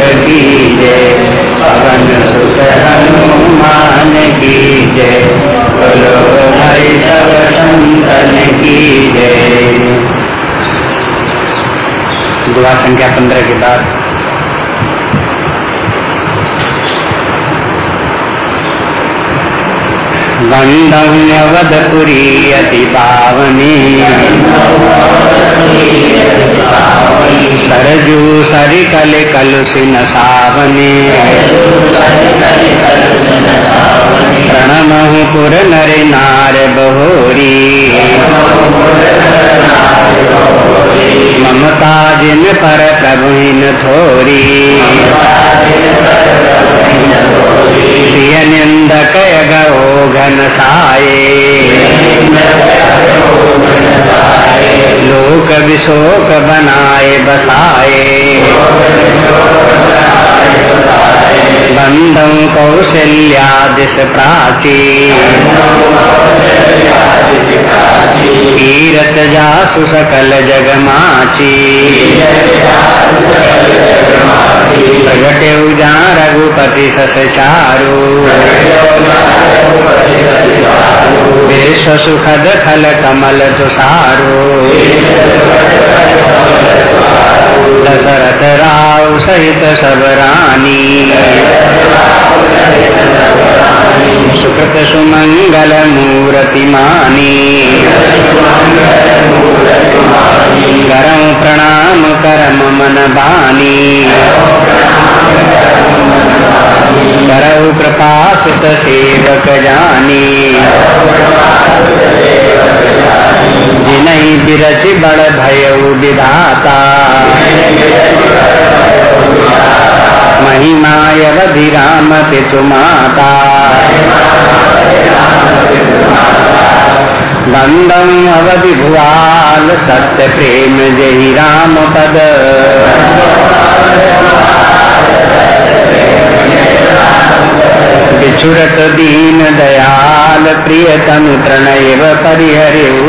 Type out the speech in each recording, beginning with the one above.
की जय पवन सुत हनुमान की जय भाई सब संतन की जय दुआ संख्या पंद्रह के बाद अवधपुरी अति पावनी सरजू सरि कल कल सिन सावनी। प्रणमहु पुर नर नार बहोरी। ममता जिन पर प्रभु थोरी। प्रिय गो घन साये लोक विशोक बनाए बसाए बंदम कौशल्या दिश प्राची तीरथ जासु सकल जगमाची प्रगट उजा रघुपति सस विश्व सुखद खल कमल तुषारो दशरथ राव सहित सब रानी सुकृत सुमंगल मूर्ति मानी करम प्रणाम करम मन बानी करऊ कृपा सेवक जानी। जिनहि बिरच बड़ भयउ विधाता। महिमायवधि राम पितु माता बंदम अवधि भुआल सत्य प्रेम जय राम पद। बिछुरत दीन दयाल प्रियतम प्रणय परिहरिऊ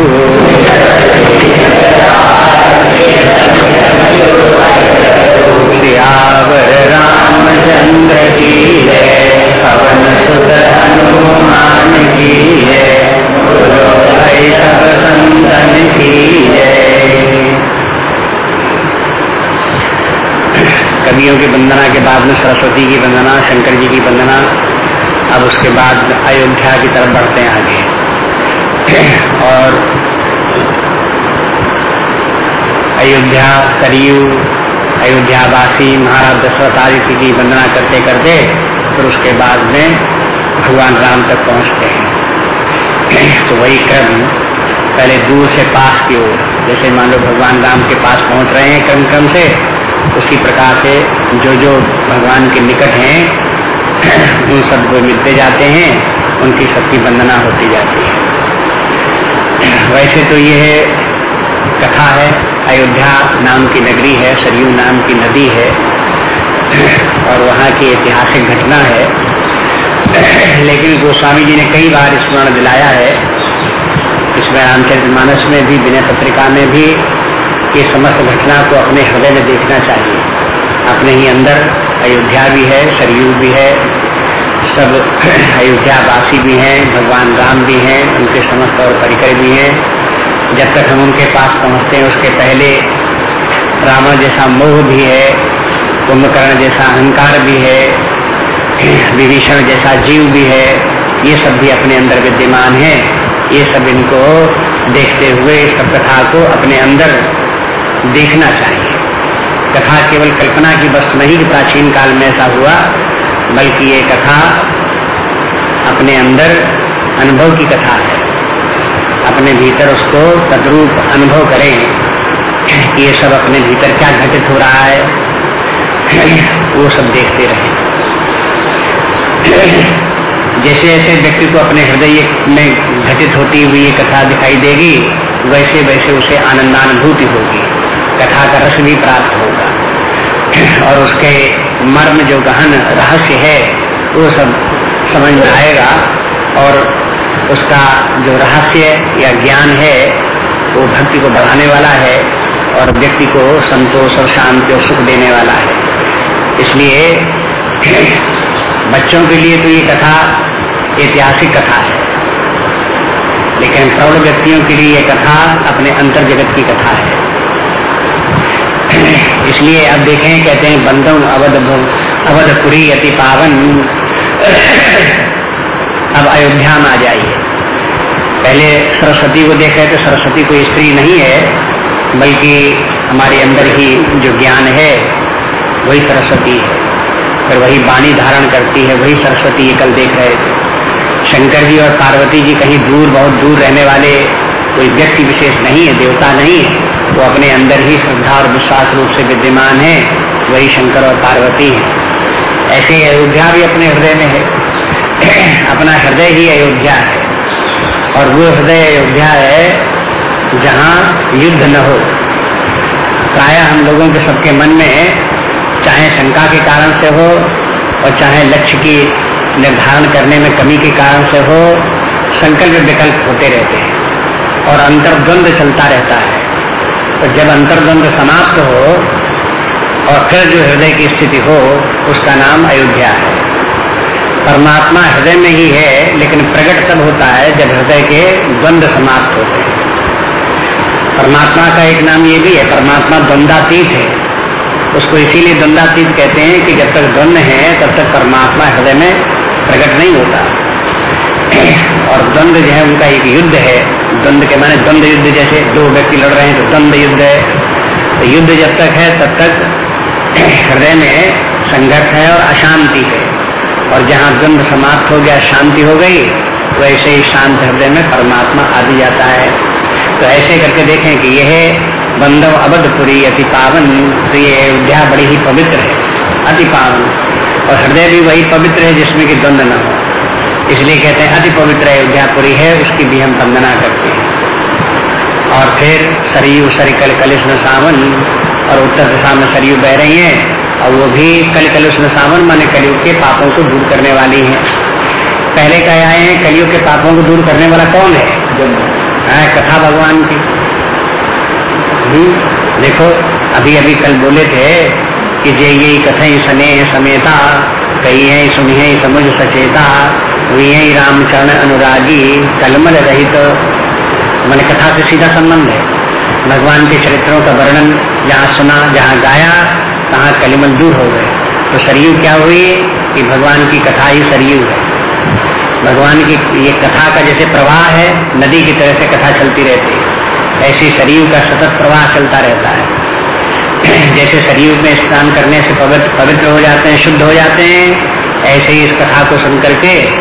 कवियों की वंदना के बाद में सरस्वती की वंदना, शंकर जी की वंदना, अब उसके बाद अयोध्या की तरफ़ बढ़ते हैं आगे। और अयोध्या सरयू, अयोध्यावासी, महाराज दशरथ आदित्य की वंदना करते करते, फिर उसके बाद में भगवान राम तक पहुँचते हैं। तो वही क्रम पहले दूर से पास की ओर, जैसे मान लो भगवान राम के पास पहुँच रहे हैं क्रम क्रम से उसी प्रकार से जो जो भगवान के निकट हैं, उन सबको मिलते जाते हैं, उनकी सबकी वंदना होती जाती है। वैसे तो यह कथा है, अयोध्या नाम की नगरी है, सरयू नाम की नदी है, और वहाँ की ऐतिहासिक घटना है। लेकिन गोस्वामी जी ने कई बार स्मरण दिलाया है। इसमें रामचरित मानस में भी विनय पत्रिका में भी ये समस्त घटना को अपने हृदय में देखना चाहिए। अपने ही अंदर अयोध्या भी है, सरयू भी है, सब अयोध्यावासी भी हैं, भगवान राम भी हैं, उनके समस्त और परिकर भी हैं। जब तक हम उनके पास पहुँचते हैं, उसके पहले रावण जैसा मोह भी है, कुंभकर्ण जैसा अहंकार भी है, विभीषण जैसा जीव भी है, ये सब भी अपने अंदर विद्यमान है। ये सब इनको देखते हुए सब कथा को अपने अंदर देखना चाहिए। कथा केवल कल्पना की बस नहीं कि प्राचीन काल में ऐसा हुआ, बल्कि ये कथा अपने अंदर अनुभव की कथा है। अपने भीतर उसको तद्रूप अनुभव करें कि ये सब अपने भीतर क्या घटित हो रहा है। वो सब देखते रहे। जैसे जैसे व्यक्ति को अपने हृदय में घटित होती हुई ये कथा दिखाई देगी, वैसे वैसे उसे आनंदानुभूति होगी। कथा का रस भी प्राप्त होगा। और उसके मर्म जो गहन रहस्य है, वो सब समझ में आएगा। और उसका जो रहस्य या ज्ञान है, वो भक्ति को बढ़ाने वाला है और व्यक्ति को संतोष और शांति और सुख देने वाला है। इसलिए बच्चों के लिए तो ये कथा ऐतिहासिक कथा है। लेकिन प्रौढ़ व्यक्तियों के लिए ये कथा अपने अंतर जगत की कथा है। इसलिए अब देखें, कहते हैं, बंधन अवध अवधपुरी अति पावन। अब अयोध्या में आ जाइए। पहले सरस्वती को देखे तो सरस्वती कोई स्त्री नहीं है, बल्कि हमारे अंदर ही जो ज्ञान है, वही सरस्वती है। फिर वही वाणी धारण करती है, वही सरस्वती ये कल देख रहे थे। शंकर जी और पार्वती जी कहीं दूर, बहुत दूर रहने वाले कोई व्यक्ति विशेष नहीं है, देवता नहीं है। वो अपने अंदर ही श्रद्धा और विश्वास रूप से विद्यमान है, वही शंकर और पार्वती है। ऐसे ही अयोध्या भी अपने हृदय में है। अपना हृदय ही अयोध्या है। और वो हृदय अयोध्या है जहाँ युद्ध न हो। प्राय हम लोगों के सबके मन में चाहे शंका के कारण से हो और चाहे लक्ष्य की निर्धारण करने में कमी के कारण से हो, संकल्प विकल्प होते रहते हैं और अंतर्द्वंद चलता रहता है। तो जब अंतर्द्वंद समाप्त हो और फिर जो हृदय की स्थिति हो, उसका नाम अयोध्या है। परमात्मा हृदय में ही है, लेकिन प्रकट तब होता है जब हृदय के द्वंद्व समाप्त होते हैं। परमात्मा का एक नाम ये भी है, परमात्मा द्वंदातीत है। उसको इसीलिए द्वंदातीत कहते हैं कि जब तक द्वंद है, तब तक परमात्मा हृदय में प्रकट नहीं होता। और द्वंद जो है, उनका एक युद्ध है। द्वंद के माने द्वंद युद्ध जैसे दो व्यक्ति लड़ रहे हैं तो द्वंद युद्ध है। तो युद्ध जब तक है, तब तक हृदय में संघर्ष है और अशांति है। और जहाँ द्वंद समाप्त हो गया, शांति हो गई ऐसे ही शांत हृदय में परमात्मा आदि जाता है। तो ऐसे करके देखें कि यह बंधव अवधपुरी अति पावन तो ये अयोध्या बड़ी ही पवित्र है, अति पावन। और हृदय भी वही पवित्र है जिसमें कि द्वंद न हो। इसलिए कहते हैं अति पवित्र अयोध्यापुरी है उसकी भी हम वंदना करते हैं। और फिर सरयू सरिकल कलिश सावन और उत्तर दिशा में सरयू बह रही है और वो भी कल कलुष सावन माने कलयुग के पापों को दूर करने वाली है। पहले कह आए हैं कलयुग के पापों को दूर करने वाला कौन है? है कथा भगवान की। हम्म, देखो अभी अभी कल बोले थे कि जे ये कथई सने समेता कही है सुनिए समझ सचेता हुई रामचरण अनुरागी, कलमल रहित। तो मन कथा से सीधा संबंध है। भगवान के चरित्रों का वर्णन, जहाँ सुना, जहाँ गाया, तहाँ कलिमल दूर हो गए। तो सरयू क्या हुई कि भगवान की कथा ही सरयू है। भगवान की ये कथा का जैसे प्रवाह है, नदी की तरह से कथा चलती रहती है। ऐसे सरयू का सतत प्रवाह चलता रहता है। जैसे शरीर में स्नान करने से पवित्र पवित्र हो जाते हैं, शुद्ध हो जाते हैं, ऐसे ही इस कथा को सुन करके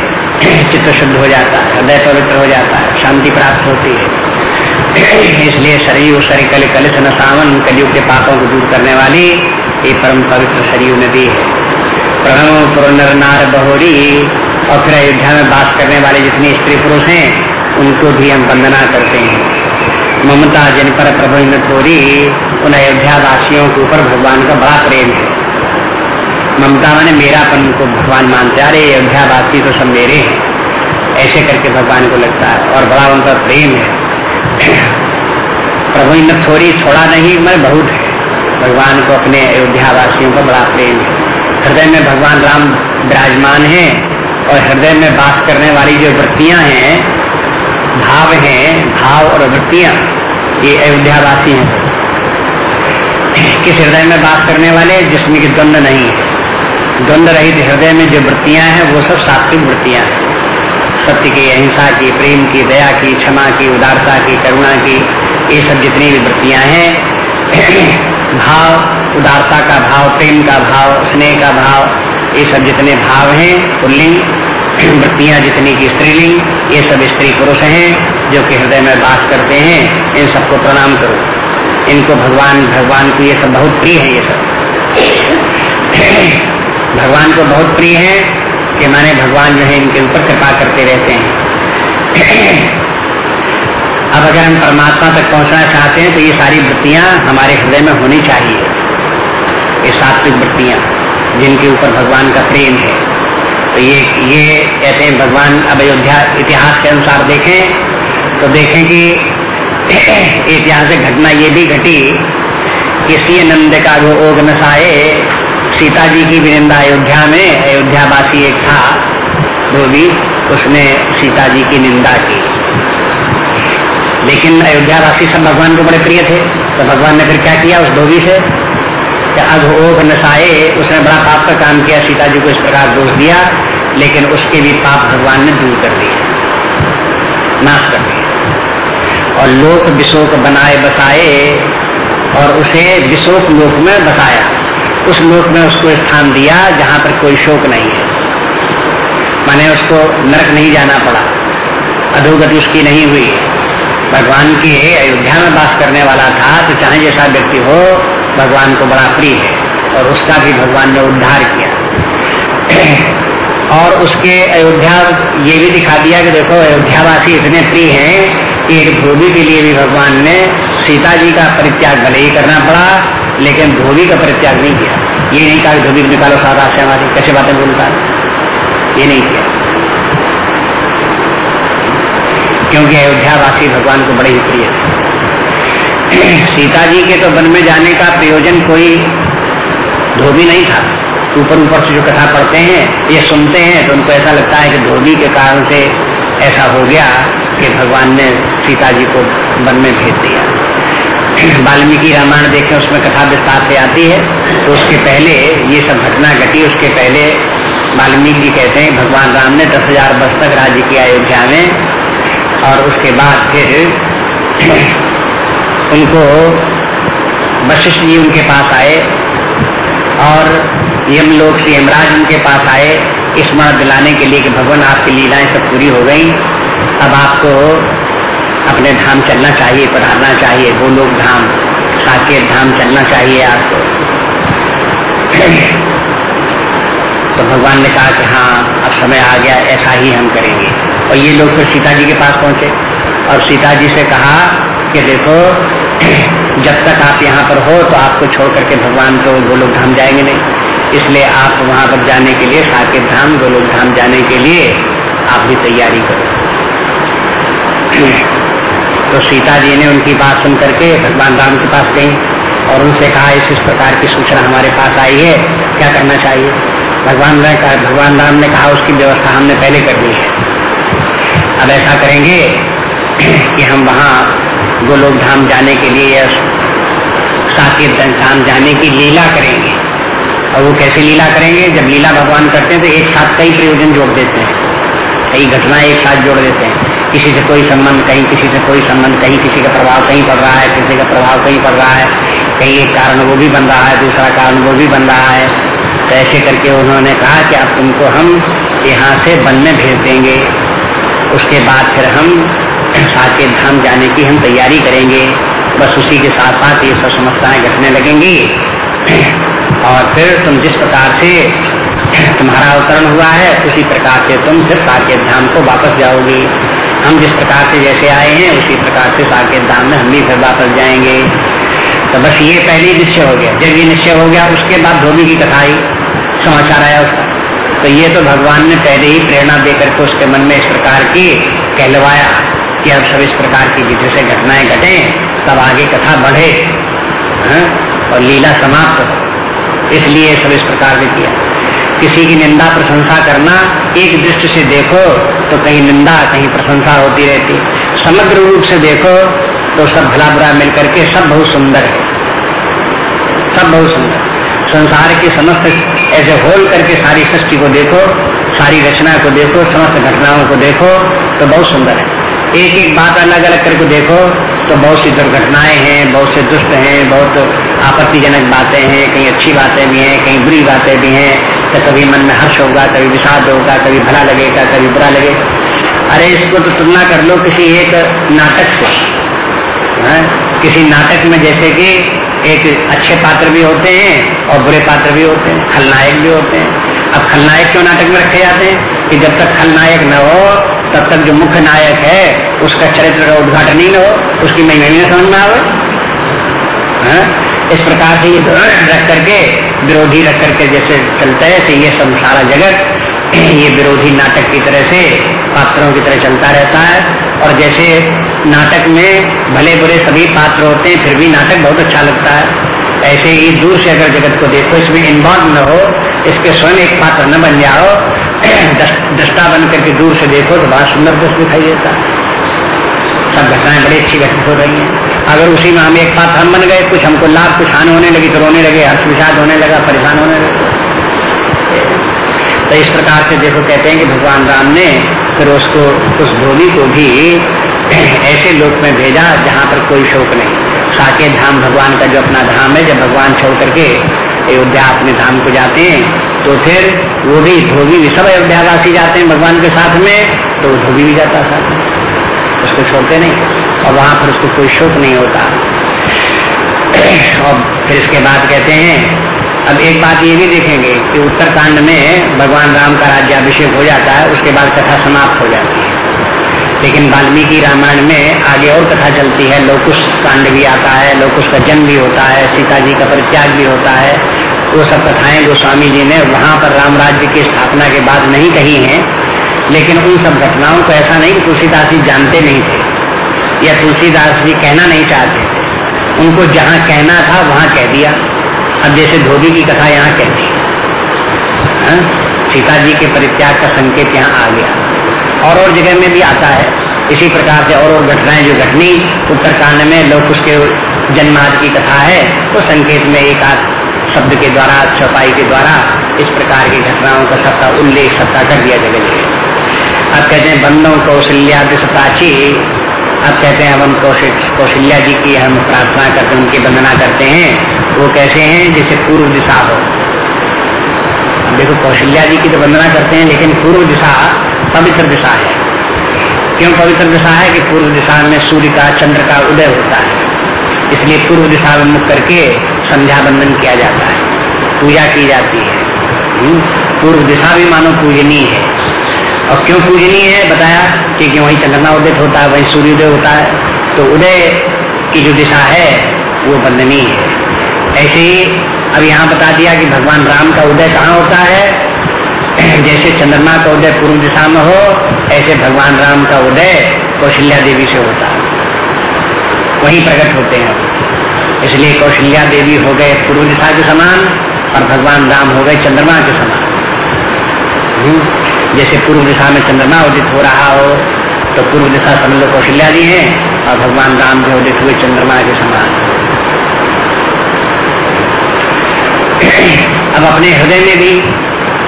चित्त शुद्ध हो जाता है, हृदय पवित्र हो जाता है, शांति प्राप्त होती है। इसलिए शरीर सरिकल कलिश न सावन कलयुग के पापों को दूर करने वाली ये परम पवित्र शरीर नदी है। प्रणव पुरनर नार, बहोरी और फिर अयोध्या में बात करने वाले जितने स्त्री पुरुष हैं, उनको भी हम वंदना करते हैं। ममता, जिन पर प्रभु थोड़ी उन अयोध्या वासियों के ऊपर भगवान का बड़ा प्रेम है। ममता मैंने मेरापन को भगवान मानते अरे अयोध्या वासी तो सब मेरे हैं। ऐसे करके भगवान को लगता है। और बड़ा उनका प्रेम है। प्रभु ने थोड़ी थोड़ा नहीं मैं बहुत है। भगवान को अपने अयोध्या वासियों का बड़ा प्रेम है। हृदय में भगवान राम विराजमान है और हृदय में बास करने वाली जो वृत्तियाँ हैं, भाव हैं, भाव और वृत्तियाँ, ये अयोध्यावासी हैं। किस हृदय में बात करने वाले, जिसमें कि द्वंद नहीं है। द्वंद रहित हृदय में जो वृत्तियाँ हैं, वो सब सात्विक वृत्तियाँ हैं। सत्य की अहिंसा की, प्रेम की, दया की, क्षमा की, उदारता की, करुणा की, ये सब जितनी भी वृत्तियाँ हैं, भाव, उदारता का भाव, प्रेम का भाव, स्नेह का भाव, ये सब जितने भाव हैं, पुल्लिंग, वृत्तियाँ जितनी की स्त्रीलिंग, ये सब स्त्री पुरुष हैं, जो कि हृदय में बास करते हैं, इन सबको प्रणाम करो। इनको भगवान भगवान को ये सब बहुत प्रिय है ये सब। भगवान को बहुत प्रिय है कि माने भगवान जो है इनके ऊपर कृपा करते रहते हैं। अब अगर हम परमात्मा तक पहुँचना चाहते हैं तो ये सारी वृत्तियाँ हमारे हृदय में होनी चाहिए। ये सात्विक वृत्तियाँ, जिनके ऊपर भगवान का प्रेम है। तो ये ये कहते हैं, भगवान अब अयोध्या इतिहास के अनुसार देखें तो देखें कि ऐतिहासिक घटना ये भी घटी कि सी नंद का जो ओग नशाए सीता जी की निंदा अयोध्या में अयोध्यावासी एक था भी उसने सीता जी की निंदा की। लेकिन अयोध्यावासी सब भगवान को बड़े प्रिय थे तो भगवान ने फिर क्या किया उस धोबी से? अब ओघ नशाए, उसने बड़ा पाप का काम किया सीता जी को इस प्रकार दोष दिया, लेकिन उसके भी पाप भगवान ने दूर कर दिए, नाश कर दिया और लोक विशोक बनाए बसाए, और उसे विशोक लोक में बसाया। उस लोक में उसको स्थान दिया जहाँ पर कोई शोक नहीं है। माने उसको नरक नहीं जाना पड़ा। अधोगति उसकी नहीं हुई। भगवान के अयोध्या में वास करने वाला था तो चाहे जैसा व्यक्ति हो, भगवान को बड़ा प्रिय है और उसका भी भगवान ने उद्धार किया। और उसके अयोध्या ये भी दिखा दिया कि देखो, अयोध्यावासी इतने प्रिय हैं कि एक धोबी के लिए भी भगवान ने सीता जी का परित्याग भले ही करना पड़ा लेकिन धोबी का परित्याग नहीं किया। ये नहीं कहा धोबी निकालो सारा से हमारी कैसे बातें बोलता है ये नहीं किया। क्योंकि अयोध्यावासी भगवान को बड़े ही प्रिय सीता जी के तो वन में जाने का प्रयोजन कोई धोबी नहीं था। ऊपर ऊपर से जो कथा पढ़ते हैं, ये सुनते हैं तो उनको ऐसा लगता है कि धोबी के कारण से ऐसा हो गया कि भगवान ने सीता जी को वन में भेज दिया। वाल्मीकि रामायण देखें, उसमें कथा विस्तार से आती है। तो उसके पहले ये सब घटना घटी, उसके पहले वाल्मीकि जी कहते हैं, भगवान राम ने दस हज़ार वर्ष तक राज्य किया अयोध्या में, और उसके बाद फिर उनको वशिष्ठ जी उनके पास आए, और यमलोक से यमराज उनके पास आए, स्मरण दिलाने के लिए कि भगवान आपकी लीलाएँ सब पूरी हो गई। अब आपको अपने धाम चलना चाहिए पढ़ाना चाहिए वो लोग धाम, साकेत धाम चलना चाहिए आपको। तो भगवान ने कहा कि हाँ अब समय आ गया, ऐसा ही हम करेंगे। और ये लोग फिर सीता जी के पास पहुँचे। और सीता जी से कहा कि देखो, जब तक आप यहाँ पर हो तो आपको छोड़ करके भगवान तो गोलोक धाम जाएँगे नहीं। इसलिए आप वहाँ पर जाने के लिए, साकेत धाम, गोलोक धाम जाने के लिए आप भी तैयारी करो। तो सीता जी ने उनकी बात सुन करके भगवान राम के पास गई और उनसे कहा, इस इस प्रकार की सूचना हमारे पास आई है, क्या करना चाहिए? भगवान भगवान राम ने कहा, उसकी व्यवस्था हमने पहले कर दी है। अब ऐसा करेंगे कि हम वहाँ गोलोक धाम जाने के लिए या साकेत धाम जाने की लीला करेंगे। और वो कैसे लीला करेंगे? जब लीला भगवान करते हैं तो एक साथ कई प्रयोजन जोड़ देते हैं, कई घटनाएँ एक साथ जोड़ देते हैं। किसी से कोई संबंध, कहीं किसी से कोई संबंध, कहीं किसी का प्रभाव कहीं पड़ रहा है, किसी का प्रभाव कहीं पड़ रहा है, कहीं एक कारण वो भी बन रहा है, दूसरा कारण वो भी बन रहा है। तो ऐसे करके उन्होंने कहा कि अब तुमको हम यहाँ से वन में भेज देंगे। उसके बाद फिर हम साकेत धाम जाने की हम तैयारी करेंगे। बस उसी के साथ साथ ये सब समस्याएँ घटने लगेंगी। और फिर तुम जिस प्रकार से तुम्हारा अवतरण हुआ है, उसी प्रकार से तुम फिर साकेत धाम को वापस जाओगी। हम जिस प्रकार से जैसे आए हैं, उसी प्रकार से साकेत धाम में हम भी फिर वापस जाएँगे। तो बस ये पहले निश्चय हो गया। जब ये निश्चय हो गया, उसके बाद धोबी की कथा आई, समाचार आया उसका। तो ये तो भगवान ने पहले ही प्रेरणा देकर के उसके मन में इस प्रकार की कहलवाया कि अब सब इस प्रकार की विधि से घटनाएँ घटे, तब आगे कथा बढ़े। है? और लीला समाप्त। हो इसलिए सब इस प्रकार से किया। किसी की निंदा प्रशंसा करना एक दृष्टि से देखो तो कहीं निंदा, कहीं प्रशंसा होती रहती। समग्र रूप से देखो तो सब भला बुरा मिल करके सब बहुत सुंदर है। सब बहुत सुंदर। संसार के समस्त ऐसे होल करके सारी सृष्टि को देखो, सारी रचना को देखो, समस्त घटनाओं को देखो तो बहुत सुंदर है। एक एक बात अलग अलग करके देखो तो बहुत सी दुर्घटनाएँ हैं, बहुत से दुष्ट हैं, बहुत आपत्तिजनक बातें हैं, कहीं अच्छी बातें भी हैं, कहीं बुरी बातें भी हैं तो कभी मन में हर्ष होगा, कभी विषाद होगा, कभी भला लगेगा, कभी बुरा लगेगा अरे, इसको तो तुलना कर लो किसी एक नाटक से। है? किसी नाटक में जैसे कि एक अच्छे पात्र भी होते हैं और बुरे पात्र भी होते हैं, खलनायक भी होते हैं। अब खलनायक क्यों नाटक में रखे जाते हैं? कि जब तक खलनायक न हो, तब तक जो मुख्य नायक है, उसका चरित्र का उद्घाटन ही न हो, उसकी महिमा समझ में आवे। इस प्रकार से रख करके विरोधी रख करके जैसे चलता है ये सब सारा जगत, ये विरोधी नाटक की तरह से पात्रों की तरह चलता रहता है। और जैसे नाटक में भले बुरे सभी पात्र होते हैं, फिर भी नाटक बहुत अच्छा लगता है। ऐसे ही दूर से अगर जगत को देखो, इसमें इन्वॉल्व न हो, इसके स्वयं एक पात्र न बन जाओ दस्ता बन करके दूर से देखो तो बड़ा सुंदर दृश्य दिखाई देता सब घटनाएँ बड़ी अच्छी घटित हो रही हैं। अगर उसी में हम एक साथ हम बन गए, कुछ हमको लाभ, कुछ हानि होने लगी तो रोने लगे, हर्ष विषाद होने लगा, परेशान होने लगे। तो इस प्रकार से देखो, कहते हैं कि भगवान राम ने फिर उसको, उस धोबी को भी ऐसे लोक में भेजा जहाँ पर कोई शोक नहीं। साके धाम भगवान का जो अपना धाम है, जब भगवान छोड़ करके अयोध्या अपने धाम को जाते हैं तो फिर वो भी धोबी भी सब अयोध्यावासी जाते हैं भगवान के साथ में तो धोबी भी जाता में। उसको छोड़ते नहीं। और वहाँ पर उसको कोई शोक नहीं होता। और फिर इसके बाद कहते हैं, अब एक बात ये भी देखेंगे कि उत्तरकांड में भगवान राम का राज्याभिषेक हो जाता है, उसके बाद कथा समाप्त हो जाती है। लेकिन वाल्मीकि रामायण में आगे और कथा चलती है लोकुश कांड भी आता है लोकुश का जन्म भी होता है सीता जी का परित्याग भी होता है। वो सब कथाएँ गोस्वामी जी ने वहाँ पर राम राज्य की स्थापना के बाद नहीं कही हैं, लेकिन उन सब घटनाओं को ऐसा नहीं कि तुलसीदास जी जानते नहीं थे। या तुलसीदास जी कहना नहीं चाहते। उनको जहाँ कहना था, वहाँ कह दिया। अब जैसे धोबी की कथा यहाँ कह दी। हाँ? सीता जी के परित्याग का संकेत यहाँ आ गया। और और जगह में भी आता है। इसी प्रकार से और और घटनाएँ जो घटनी उत्तरकांड में लोग उसके जन्माद की कथा है तो संकेत में एक आध शब्द के द्वारा चौपाई के द्वारा इस प्रकार की घटनाओं का सबका उल्लेख, सबका कर दिया जगह जगह अब कहते हैं, बंदों कौशल्या दिशाची अब कहते हैं हम कौशल्या जी की हम प्रार्थना करते हैं उनकी वंदना करते हैं। वो कैसे हैं? जैसे पूर्व दिशा हो। अब देखो कौशल्या जी की तो वंदना करते हैं लेकिन पूर्व दिशा पवित्र दिशा है। क्यों पवित्र दिशा है? कि पूर्व दिशा में सूर्य का चंद्र का उदय होता है। इसलिए पूर्व दिशा में मुख करके संध्या बंदन किया जाता है। पूजा की जाती है। हम्म, पूर्व दिशा भी मानो पूजनीय है। और क्यों पूजनीय है? बताया क्योंकि वही चंद्रमा उदित होता है वही सूर्योदय होता है। तो उदय की जो दिशा है वो बंदनीय है। ऐसे ही अब यहाँ बता दिया कि भगवान राम का उदय कहाँ होता है? जैसे चंद्रमा का उदय पूर्व दिशा में हो ऐसे भगवान राम का उदय कौशल्या देवी से होता है। वही प्रकट होते हैं। इसलिए कौशल्या देवी हो गए पूर्व दिशा के समान और भगवान राम हो गए चंद्रमा के समान। हम्म, जैसे पूर्व दिशा में चंद्रमा उदित हो रहा हो तो पूर्व दिशा समझ लो कौशल्या जी है, और भगवान राम जो उदित हुए चंद्रमा के समान। अब अपने हृदय में भी,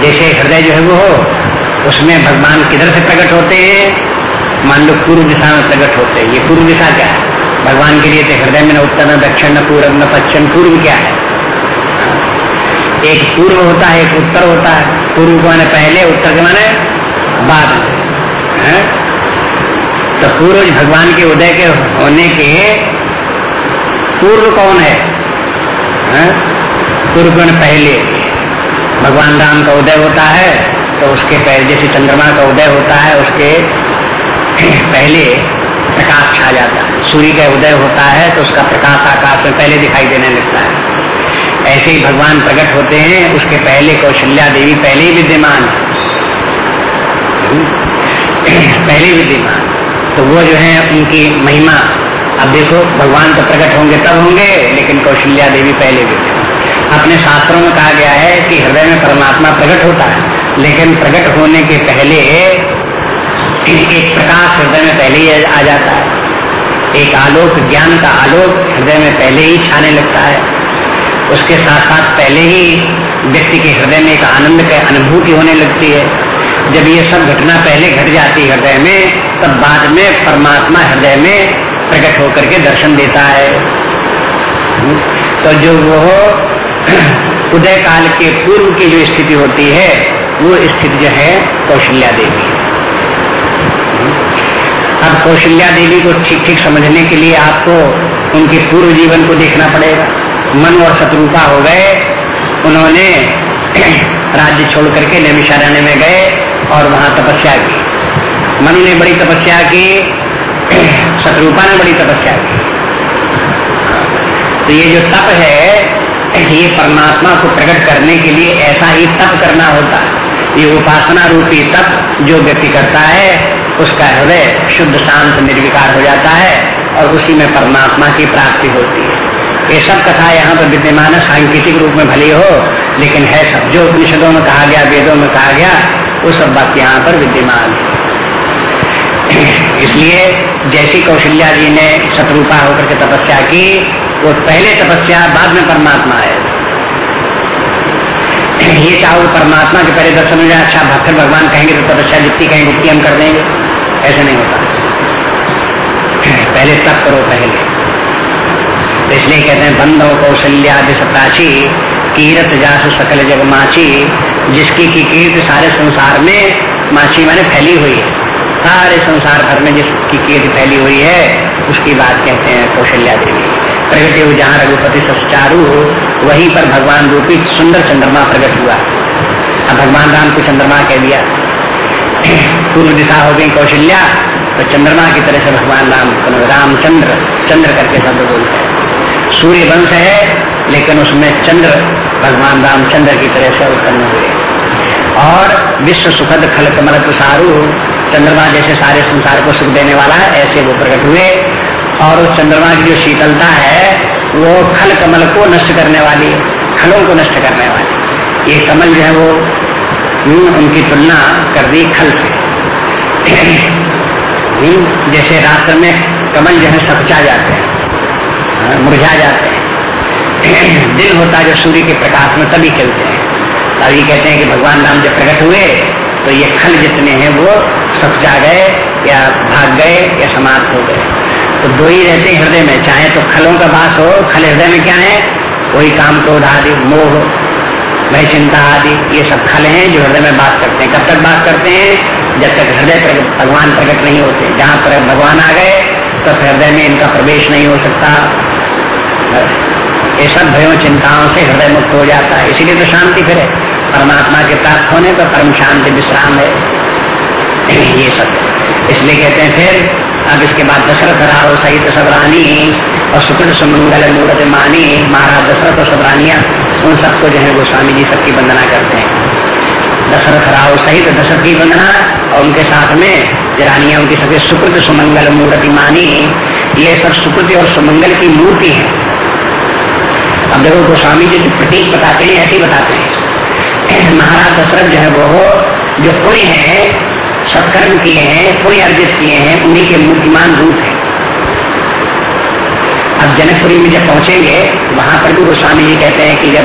जैसे हृदय जो है वो हो उसमें भगवान किधर से प्रकट होते हैं? मान लो पूर्व दिशा में प्रकट होते हैं। ये पूर्व दिशा क्या है? भगवान के लिए तो हृदय में न उत्तर, न दक्षिण, न पूर्व, न पश्चिम, पूर्व क्या है? एक पूर्व होता है, एक उत्तर होता है। पूर्व को माने पहले उत्तर के माने बाद तो पूर्व भगवान के उदय के होने के पूर्व कौन है, है? पूर्व कौन पहले। भगवान राम का उदय होता है तो उसके पहले जैसे चंद्रमा का उदय होता है उसके पहले प्रकाश छा जाता है। सूर्य का उदय होता है तो उसका प्रकाश आकाश में पहले दिखाई देने लगता है। ऐसे ही भगवान प्रकट होते हैं, उसके पहले कौशल्या देवी पहले ही विद्यमान पहले विद्यमान। तो वो जो है, उनकी महिमा। अब देखो, भगवान तो प्रकट होंगे, तब होंगे, लेकिन कौशल्या देवी पहले विद्यमान। अपने शास्त्रों में कहा गया है कि हृदय में परमात्मा प्रकट होता है, लेकिन प्रकट होने के पहले एक प्रकाश हृदय में पहले ही आ जाता है। एक आलोक, ज्ञान का आलोक हृदय में पहले ही छाने लगता है। उसके साथ साथ पहले ही व्यक्ति के हृदय में एक आनंद की अनुभूति होने लगती है। जब ये सब घटना पहले घट जाती है हृदय में, तब बाद में परमात्मा हृदय में प्रकट होकर के दर्शन देता है। तो जो वो उदय काल के पूर्व की जो स्थिति होती है, वो स्थिति जो है कौशल्या देवी। अब कौशल्या देवी को ठीक ठीक समझने के लिए आपको उनके पूर्व जीवन को देखना पड़ेगा। मन और शत्रुपा हो गए, उन्होंने राज्य छोड़ करके नैमिषारण्य में गए और वहाँ तपस्या की। मनु ने बड़ी तपस्या की शत्रुपा ने बड़ी तपस्या की। तो ये जो तप है, ये परमात्मा को प्रकट करने के लिए ऐसा ही तप करना होता है। ये उपासना रूपी तप जो व्यक्ति करता है, उसका हृदय शुद्ध, शांत, निर्विकार हो जाता है और उसी में परमात्मा की प्राप्ति होती है। ये सब कथा यहाँ पर विद्यमान है। सांकेतिक रूप में भले हो, लेकिन है सब। जो उपनिषदों में कहा गया, वेदों में कहा गया, वो सब बात यहाँ पर विद्यमान है। इसलिए जैसी कौशल्या जी ने शत्रुपा होकर के तपस्या की, वो पहले तपस्या बाद में परमात्मा है। ये चाहो परमात्मा के पहले दर्शन हो जाए अच्छा भक्त भगवान कहेंगे तो तपस्या जितनी कहेंगे उतनी हम कर देंगे। ऐसे नहीं होता। पहले तप करो पहले। तो इसलिए कहते हैं बंधो कौशल्या प्राची कीरत जासु सकल जग माची, जिसकी की कीर्त सारे संसार में माची माने फैली हुई है। सारे संसार भर में जिसकी कीर्ति फैली हुई है, उसकी बात कहते हैं कौशल्या देवी प्रगति हुई जहाँ रघुपति सचारू वहीं पर भगवान रूपी सुंदर चंद्रमा प्रकट हुआ। अब भगवान राम को चंद्रमा कह दिया। पूर्व दिशा हो गई कौशल्या तो चंद्रमा की तरह से भगवान राम, रामचंद्र, चंद्र करके शब्द बोलते हैं। सूर्य वंश है, लेकिन उसमें चंद्र, भगवान रामचंद्र की तरह से उत्पन्न हुए। और विश्व सुखद खल कमल तुषारू चंद्रमा जैसे सारे संसार को सुख देने वाला है, ऐसे वो प्रकट हुए। और उस चंद्रमा की जो शीतलता है, वो खल कमल को नष्ट करने वाली, खलों को नष्ट करने वाली। ये कमल जो है वो उनकी तुलना कर दी खल से। जैसे रात्र में कमल जो है सपचा जाते हैं। मुरझा जाते हैं। दिन होता है जो सूर्य के प्रकाश में तभी खिलते हैं। अभी कहते हैं कि भगवान राम जब प्रकट हुए तो ये खल जितने हैं वो सब जा गए या भाग गए या समाप्त हो गए। तो दो ही रहते हैं हृदय में, चाहे तो खलों का वास हो, खल हृदय में क्या है? वही काम क्रोध आदि, मोह, भय चिंता आदि, ये सब खल हैं जो हृदय में बात करते हैं। कब तक बात करते हैं? जब तक हृदय भगवान प्रकट नहीं होते। जहाँ पर भगवान आ गए तो हृदय में इनका प्रवेश नहीं हो सकता। ये सब भयों, चिंताओं से हृदय मुक्त हो जाता है। इसीलिए तो शांति फिर है। परमात्मा के प्राप्त होने पर परम शांति, विश्राम है। ये सब। इसलिए कहते हैं, फिर अब इसके बाद दशरथ राव सहित सब रानी और सुकृत सुमंगल मूर्त मानी, महाराज दशरथ और सब रानिया, उन सबको जो है गोस्वामी जी सबकी वंदना करते हैं। दशरथ राव सहित दशरथ की वंदना और उनके साथ में रानिया, उनकी सबके सुकृत सुमंगल मूर्ति मानी, ये सब सुकृति और सुमंगल की मूर्ति है। अब देखो गोस्वामी जी जो प्रतीक बताते हैं, ऐसे ही बताते हैं। महाराज दशरथ जो है वो जो पुण्य है, सत्कर्म किए हैं पुण्य अर्जित किए हैं, उन्हीं के मूर्तिमान रूप है। अब जनकपुरी में जब पहुँचेंगे, वहाँ पर भी गोस्वामी जी कहते हैं कि जब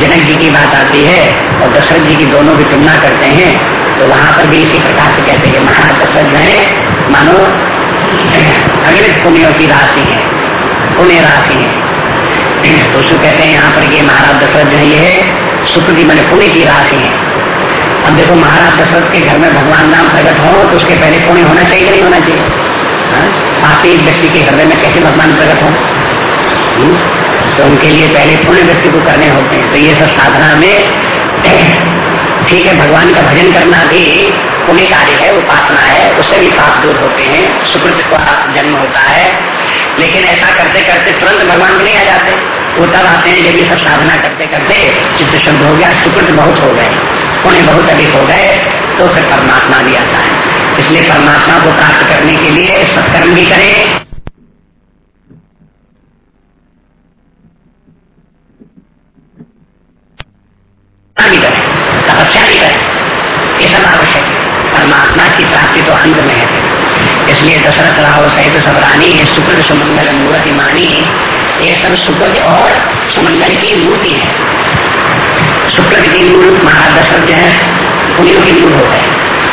जनक जी की बात आती है और दशरथ जी की दोनों की तुलना करते हैं तो वहाँ पर भी इसी प्रकार से कहते हैं महाराज दशरथ जो है, मानो, अगले पुण्यों की राशि है, पुण्य राशि है। तो उसको कहते हैं, यहाँ पर ये महाराज दशरथ जो है, ये सुकृति मैंने पुण्य की राशि है। अब देखो, महाराज दशरथ के घर में भगवान राम प्रकट हो तो उसके पहले पुण्य होना चाहिए कि नहीं होना चाहिए? पापी हाँ? व्यक्ति के हृदय में कैसे भगवान प्रकट हो हम्म? तो उनके लिए पहले पुण्य व्यक्ति को करने होते हैं। तो ये सब साधना में, ठीक है, भगवान का भजन करना भी पुण्य कार्य है, उपासना है, उससे भी पाप दूर होते हैं। शुक्र का जन्म होता है लेकिन ऐसा करते करते तुरंत भगवान के लिए आ जाते। वो तब आते हैं ये सब साधना करते करते चित्त शुद्ध हो गया, सुकृत बहुत हो गए, पुण्य बहुत अधिक हो गए तो फिर परमात्मा भी आता है। इसलिए परमात्मा को प्राप्त करने के लिए सत्कर्म भी करें। भी करें, तपस्या भी करें। ये सब आवश्यक परमात्मा की प्राप्ति तो अंत में है। इसलिए दशरथ राव सहित सब रानी सुकृत सुमंगल मूर्ति मानी ये सब सुकृत और समंदर की मूर्ति है। सुकृत की मूल महाराज दशरथ जो है पुण्यों की मूल हो गए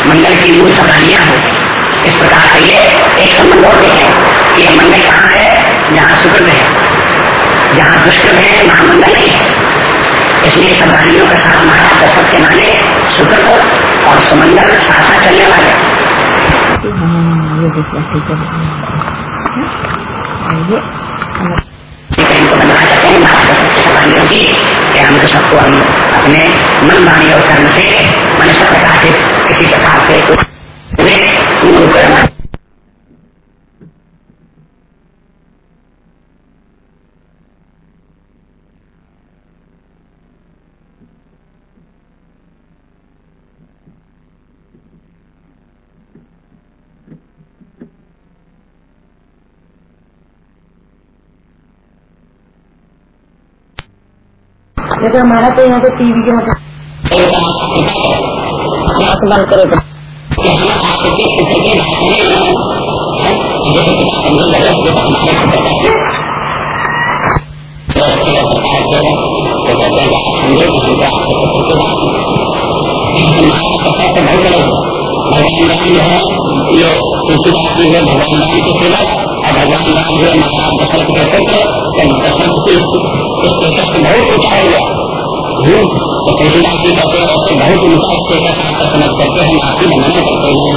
मंगल की मूल सवालियाँ हो गई। इस प्रकार से ये एक संबंध और है ये मंगल कहाँ है, जहाँ सुकृत है। जहाँ दुष्कृत है, वहाँ मंगल नहीं है। इसलिए सब रानियों के साथ महाराज दशरथ के माने सुकृत और समंदर साथ चलने वाले। ये इनको बनना चाहते हैं महाराज कि हम तो सबको हम अपने मन वाणी और कर्म से मन सब प्रकार से किसी प्रकार से कुछ जैसे हमारा तो यहाँ पे टीवी के मतलब बंद करो तो। को कि कि की भगवान राम है, ये जी है, भगवान राम के सेवक और भगवान राम जो है महाराज दशरथ के पुत्र तो की स्टेटस तो बहुत ऊँचा हो गया तो कहते हैं ऐसे बहुत ऊँचा स्टेटस आपका समझ करके हम आपकी वंदना करते हैं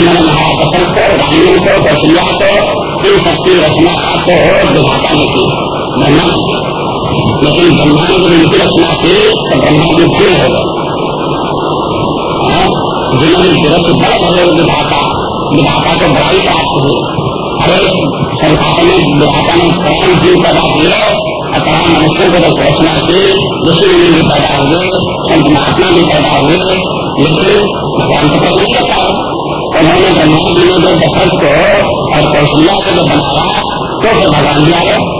हैं महाराज को रामन को कौशल्या को इन सबकी रचना को विधाता ने ब्रह्मा। लेकिन ब्रह्मा ने जब इनकी रचना की तो ब्रह्मा जी भूल हो गए जिन्होंने जगत बड़े भले विधाता विधाता को बड़ाई प्राप्त हुई अरे, संसार में विधाता ने तमाम जीव पैदा किए और मनुष्यों को जब रचना की ऋषि मुनि भी पैदा हुए, संत महात्मा भी पैदा हुए। लेकिन भगवान को पैदा नहीं करता उन्होंने ब्रह्मा जी जो दशरथ को और कौशल्या को जो बनाया तो फिर भगवान भी आ गए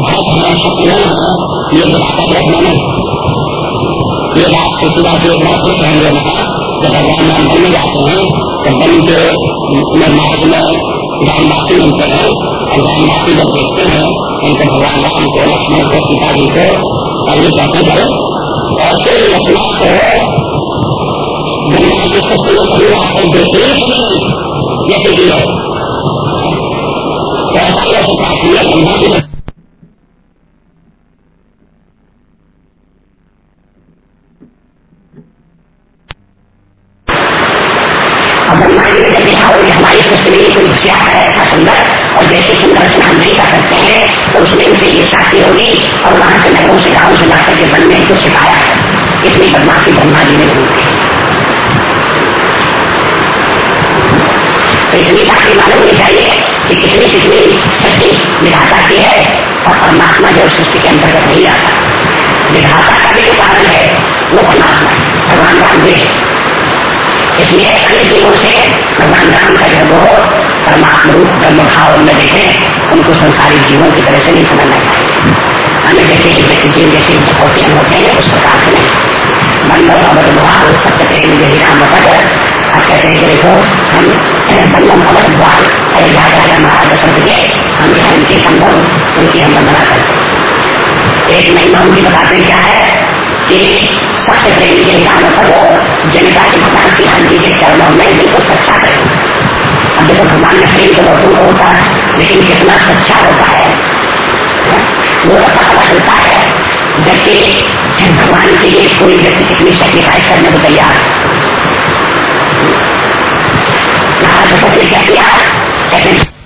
और भरत हैं शत्रुघ्न हैं ये दिखाता की रचना नहीं ये बात तुलसीदास जी एक बार फिर कहेंगे वहाँ जब भगवान राम वन में जाते हैं तो वन के मार्ग में ग्रामवासी मिलते हैं और ग्रामवासी जब देखते हैं उनको भगवान राम को लक्ष्मण को सीता जी को और ये कहते भगवान राम इसलिए जीवों से भगवान राम का जो वो परमात्मा रूप ब्रह्म भाव में देखे उनको संसारिक जीवों की तरह से नहीं समझना चाहिए। हमें जैसे कि जीव जैसे होते हैं उस प्रकार से नहीं। बंद अवध द्वार, सत्य प्रेम यही राम हम हम उनके एक महीना उनकी बताते क्या है? कि सत्य प्रेम के राम पद जनता के भगवान की हंडी के चरणों में बिल्कुल सच्चा करें अब देखो भगवान में प्रेम तो बहुतों को होता है लेकिन कितना सच्चा होता है वो पता चलता है जबकि भगवान के लिए कोई व्यक्ति कितनी सेक्रीफाइस करने को तैयार है क्या किया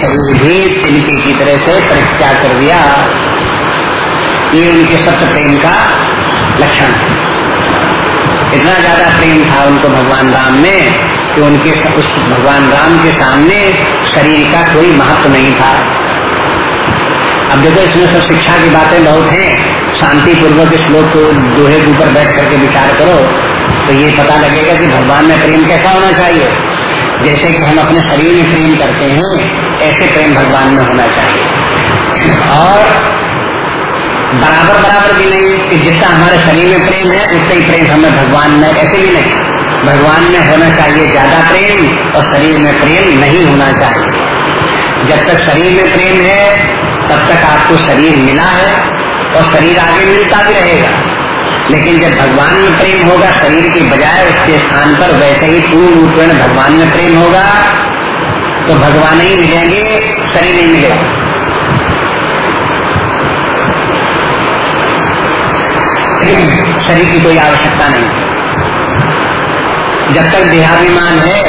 शरीर भी तिनके की तरह से परित्याग कर दिया। ये उनके सत्य प्रेम का लक्षण इतना ज़्यादा प्रेम था उनको भगवान राम में कि उनके उस भगवान राम के सामने शरीर का कोई महत्व नहीं था। अब देखो, इसमें सब शिक्षा की बातें बहुत हैं। शांति पूर्वक लोग को दोहे के ऊपर बैठ करके विचार करो तो ये पता लगेगा कि भगवान में प्रेम कैसा होना चाहिए। जैसे कि हम अपने शरीर में प्रेम करते हैं, ऐसे प्रेम भगवान में होना चाहिए। और बराबर बराबर भी नहीं कि जितना हमारे शरीर में प्रेम है उतना ही प्रेम हमें भगवान में, ऐसे भी नहीं। भगवान में होना चाहिए ज़्यादा प्रेम और शरीर में प्रेम नहीं होना चाहिए। जब तक शरीर में प्रेम है, तब तक आपको शरीर मिला है और शरीर आगे मिलता भी रहेगा। लेकिन जब भगवान में प्रेम होगा, शरीर की बजाय उसके स्थान पर वैसे ही पूर्ण रूप में भगवान में प्रेम होगा तो भगवान ही मिलेंगे, शरीर नहीं मिलेगा। शरीर की कोई आवश्यकता नहीं। जब तक देहाभिमान है,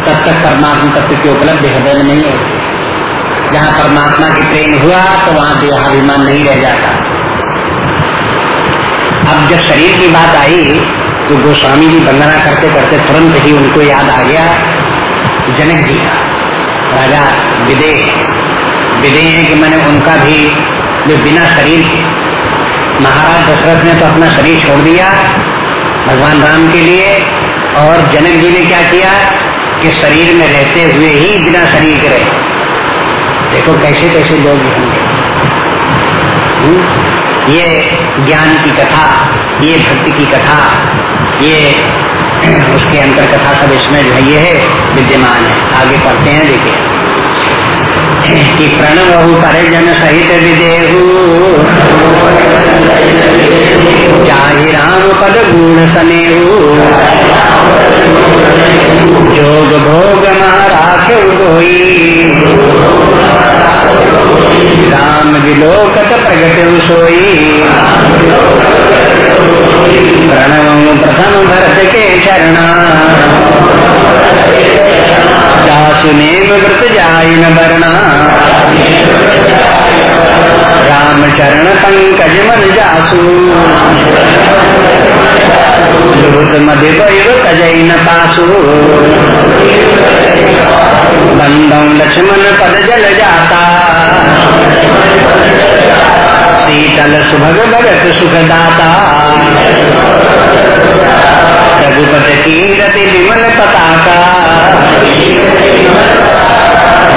तब तक परमात्मा तत्व की उपलब्ध हृदय नहीं होगी जहाँ परमात्मा की प्रेम हुआ तो वहाँ देहाभिमान नहीं रह जाता। अब जब शरीर की बात आई तो गोस्वामी जी वंदना करते करते तुरंत ही उनको याद आ गया, जनक जी का राजा विदेह विदेह है कि मैंने उनका भी, जो बिना शरीर महाराज दशरथ ने तो अपना शरीर छोड़ दिया, भगवान राम के लिए, और जनक जी ने क्या किया कि शरीर में रहते हुए ही बिना शरीर के रहे। देखो कैसे कैसे लोग होंगे। हम्म? ये ज्ञान की कथा, ये भक्ति की कथा, ये उसके अंतर कथा सब इसमें जो है, ये है, विद्यमान है। आगे पढ़ते हैं, देखिए। कि प्रणव परिजन सहित विदेहु। चाहे राम पद गुण सनेहु। जोग भोग महाराख राम सोई प्रणव प्रथम भरत के चरणा। जासुनेम व्रत जाय न वर्णा। राम चरण पंकज मन जासु मधिव तजय न पासु बंदम लक्ष्मण पद जल जाता शीतल सुभग भगत सुखदाता रघुपत कीरति विमल पताका।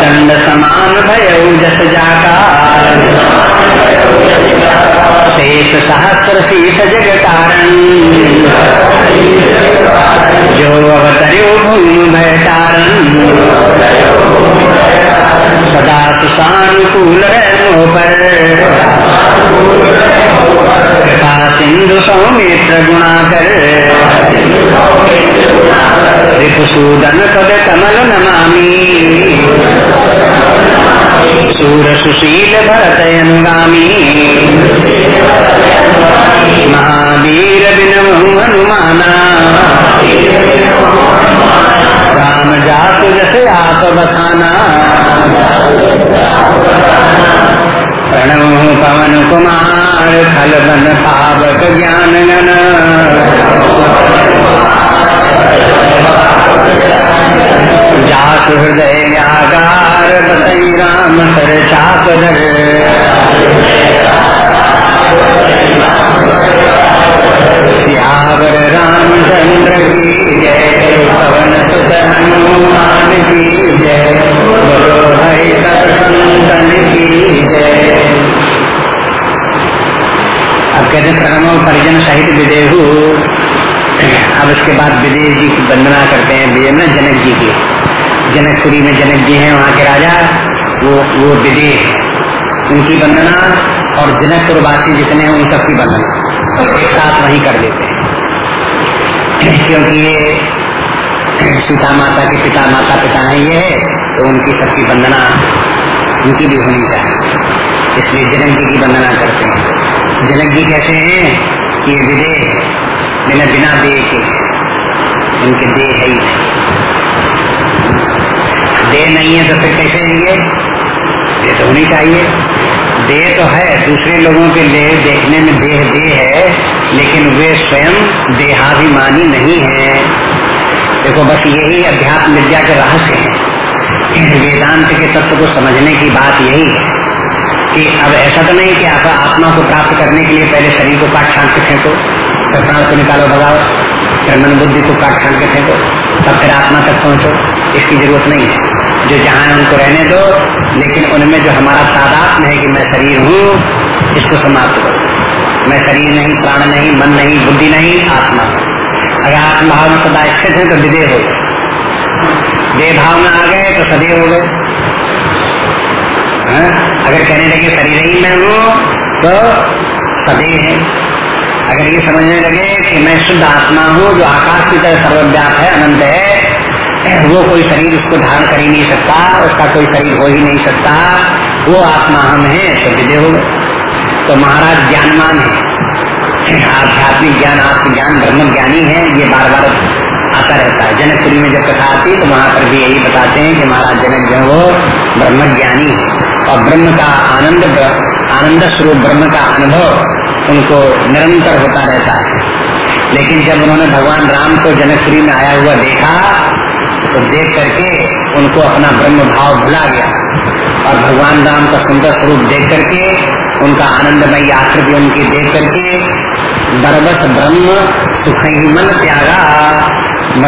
दंड समान भय जस जाका शेष सहस्र शीस जग कारण। जो अवतरो भूमि भय तारण सदा सुशानुकूल पर। कृपा सौमित्र गुणा कर रिपुसूदन पद कमल नमामी। सूर सुशील भरत अनुगामी। में जनक जी की। जनकपुरी में जनक जी हैं, वहाँ के राजा, वो वो विदेह उनकी वंदना और जनकपुर वासी जितने हैं, उन सबकी वंदना। एक साथ वही कर देते हैं। क्योंकि ये सीता माता के पिता, माता पिता हैं, ये तो उनकी सबकी वंदना उनकी भी होनी चाहिए। इसलिए जनक जी की वंदना करते हैं। जनक जी कहते हैं कि ये विदेह बिना बिना देह के उनके देह है ही देह नहीं है तो फिर कैसे रहेंगे देह तो होनी चाहिए। देह तो है, दूसरे लोगों के लिए देखने में देह देह है, लेकिन वे स्वयं देहाभिमानी नहीं है। देखो, बस यही अध्यात्म विद्या के रहस्य है। वेदांत के तत्व को समझने की बात यही है कि अब ऐसा तो नहीं कि आप आत्मा को प्राप्त करने के लिए पहले शरीर को काट छाट के फेंको फिर प्राण को निकालो, भगाओ। फिर मन बुद्धि को काट छाट के फेंको, तब फिर आत्मा तक पहुंचो। इसकी ज़रूरत नहीं। है जो जहाँ है, उनको रहने दो, लेकिन उनमें जो हमारा सादात्म है कि मैं शरीर हूँ, इसको समाप्त करो। मैं शरीर नहीं, प्राण नहीं, मन नहीं, बुद्धि नहीं, आत्मा। अगर आत्मा भाव में सदा स्थित है तो विदेह हो गए। भाव में आ गए तो सदैव हो गए। हाँ? अगर कहने लगे, शरीर ही मैं हूँ तो सदैव है। अगर ये समझने लगे कि मैं शुद्ध आत्मा हूँ, जो आकाश की तरह सर्वव्याप है, अनंत है, वो कोई शरीर उसको धारण कर ही नहीं सकता, उसका कोई शरीर हो ही नहीं सकता, वो आत्मा हम है तो विजय हो तो महाराज ज्ञानमान है। आध्यात्मिक ज्ञान, आत्मज्ञान ब्रह्म ज्ञानी है, ये बार बार आता रहता है। जनकपुरी में जब कथा आती तो वहाँ पर भी यही बताते हैं कि महाराज जनक जो वो ब्रह्म ज्ञानी है। और ब्रह्म का आनंद आनंद स्वरूप ब्रह्म का अनुभव उनको निरंतर होता रहता है। लेकिन जब उन्होंने भगवान राम को जनकपुरी में आया हुआ देखा तो देख करके उनको अपना ब्रह्म भाव भुला गया। और भगवान राम का सुंदर स्वरूप देख करके, उनका आनंदमयी आकृति उनकी देख करके, बरबस ब्रह्म सुख ही मन त्यागा।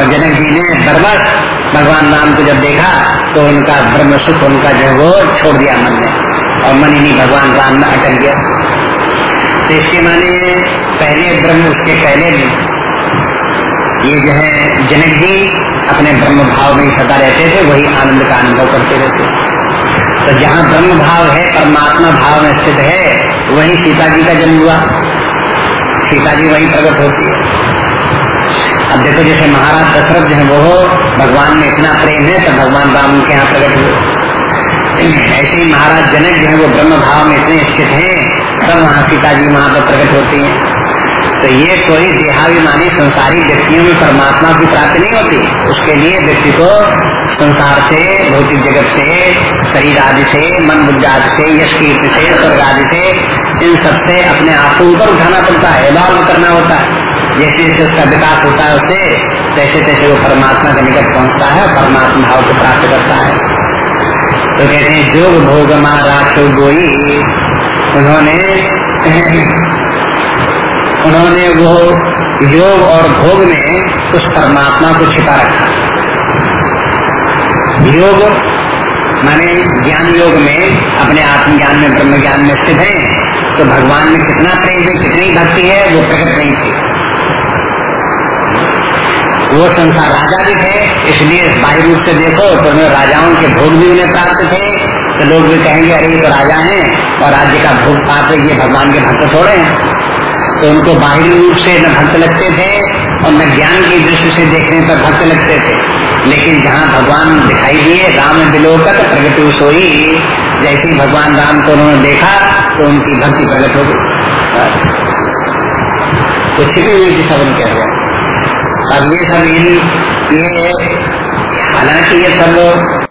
जनक जी ने बरबस भगवान राम को जब देखा तो उनका ब्रह्म सुख, उनका जो वो छोड़ दिया मन ने। और मन ही भगवान राम में अटक गया। तो इसके माने पहले ब्रह्म उसके पहले भी ये जो है जनक जी अपने ब्रह्म भाव में सदा रहते थे, वही आनंद का अनुभव करते रहते तो जहाँ ब्रह्म भाव है, परमात्मा भाव में स्थित है, वही सीता जी का जन्म हुआ। सीता जी वही प्रकट होती है। अब देखो जैसे महाराज दशरथ जो है, वो भगवान में इतना प्रेम है तो भगवान राम उनके यहाँ प्रकट हुए। ऐसे ही महाराज जनक जो है, वो ब्रह्म भाव में इतने स्थित हैं तब वहाँ सीता जी वहाँ पर प्रकट होती हैं। तो ये कोई देहाभिमानी संसारी व्यक्तियों में परमात्मा की प्राप्ति नहीं होती। उसके लिए व्यक्ति को संसार से, भौतिक जगत से, शरीर आदि से, मन बुद्ध से, यश कीर्ति से, स्वर्ग आदि से, इन सबसे अपने आप को ऊपर उठाना पड़ता है एवॉल्व करना होता है। जैसे जैसे उसका विकास होता है उससे, तैसे तैसे वो परमात्मा के निकट पहुँचता है, परमात्मा भाव को प्राप्त करता है। तो कहते हैं जोग भोग राख गोई उन्होंने उन्होंने वो योग और भोग में उस परमात्मा को छिपा रखा। योग, माने ज्ञान योग में, अपने आत्मज्ञान में ब्रह्म ज्ञान में स्थित है तो भगवान में कितना प्रेम है, कितनी भक्ति है, वो प्रकट नहीं थी वो संसार राजा भी थे, इसलिए बाह्य रूप से देखो तो उन्हें राजाओं के भोग भी उन्हें प्राप्त थे तो लोग भी कहेंगे, अरे ये तो राजा हैं। और राज्य का भोग प्राप्त ये भगवान के भक्त थोड़े हैं। तो उनको बाहरी रूप से न भक्त लगते थे और न ज्ञान की दृष्टि से देखने पर भक्त लगते थे। लेकिन जहाँ भगवान दिखाई दिए, राम बिलोकत प्रगति सोई, जैसे ही भगवान राम को उन्होंने देखा तो उनकी भक्ति प्रकट हो गई। तो छिपी हुई की सब कह रहे हैं अब ये सब इन ये हालाँकि ये सब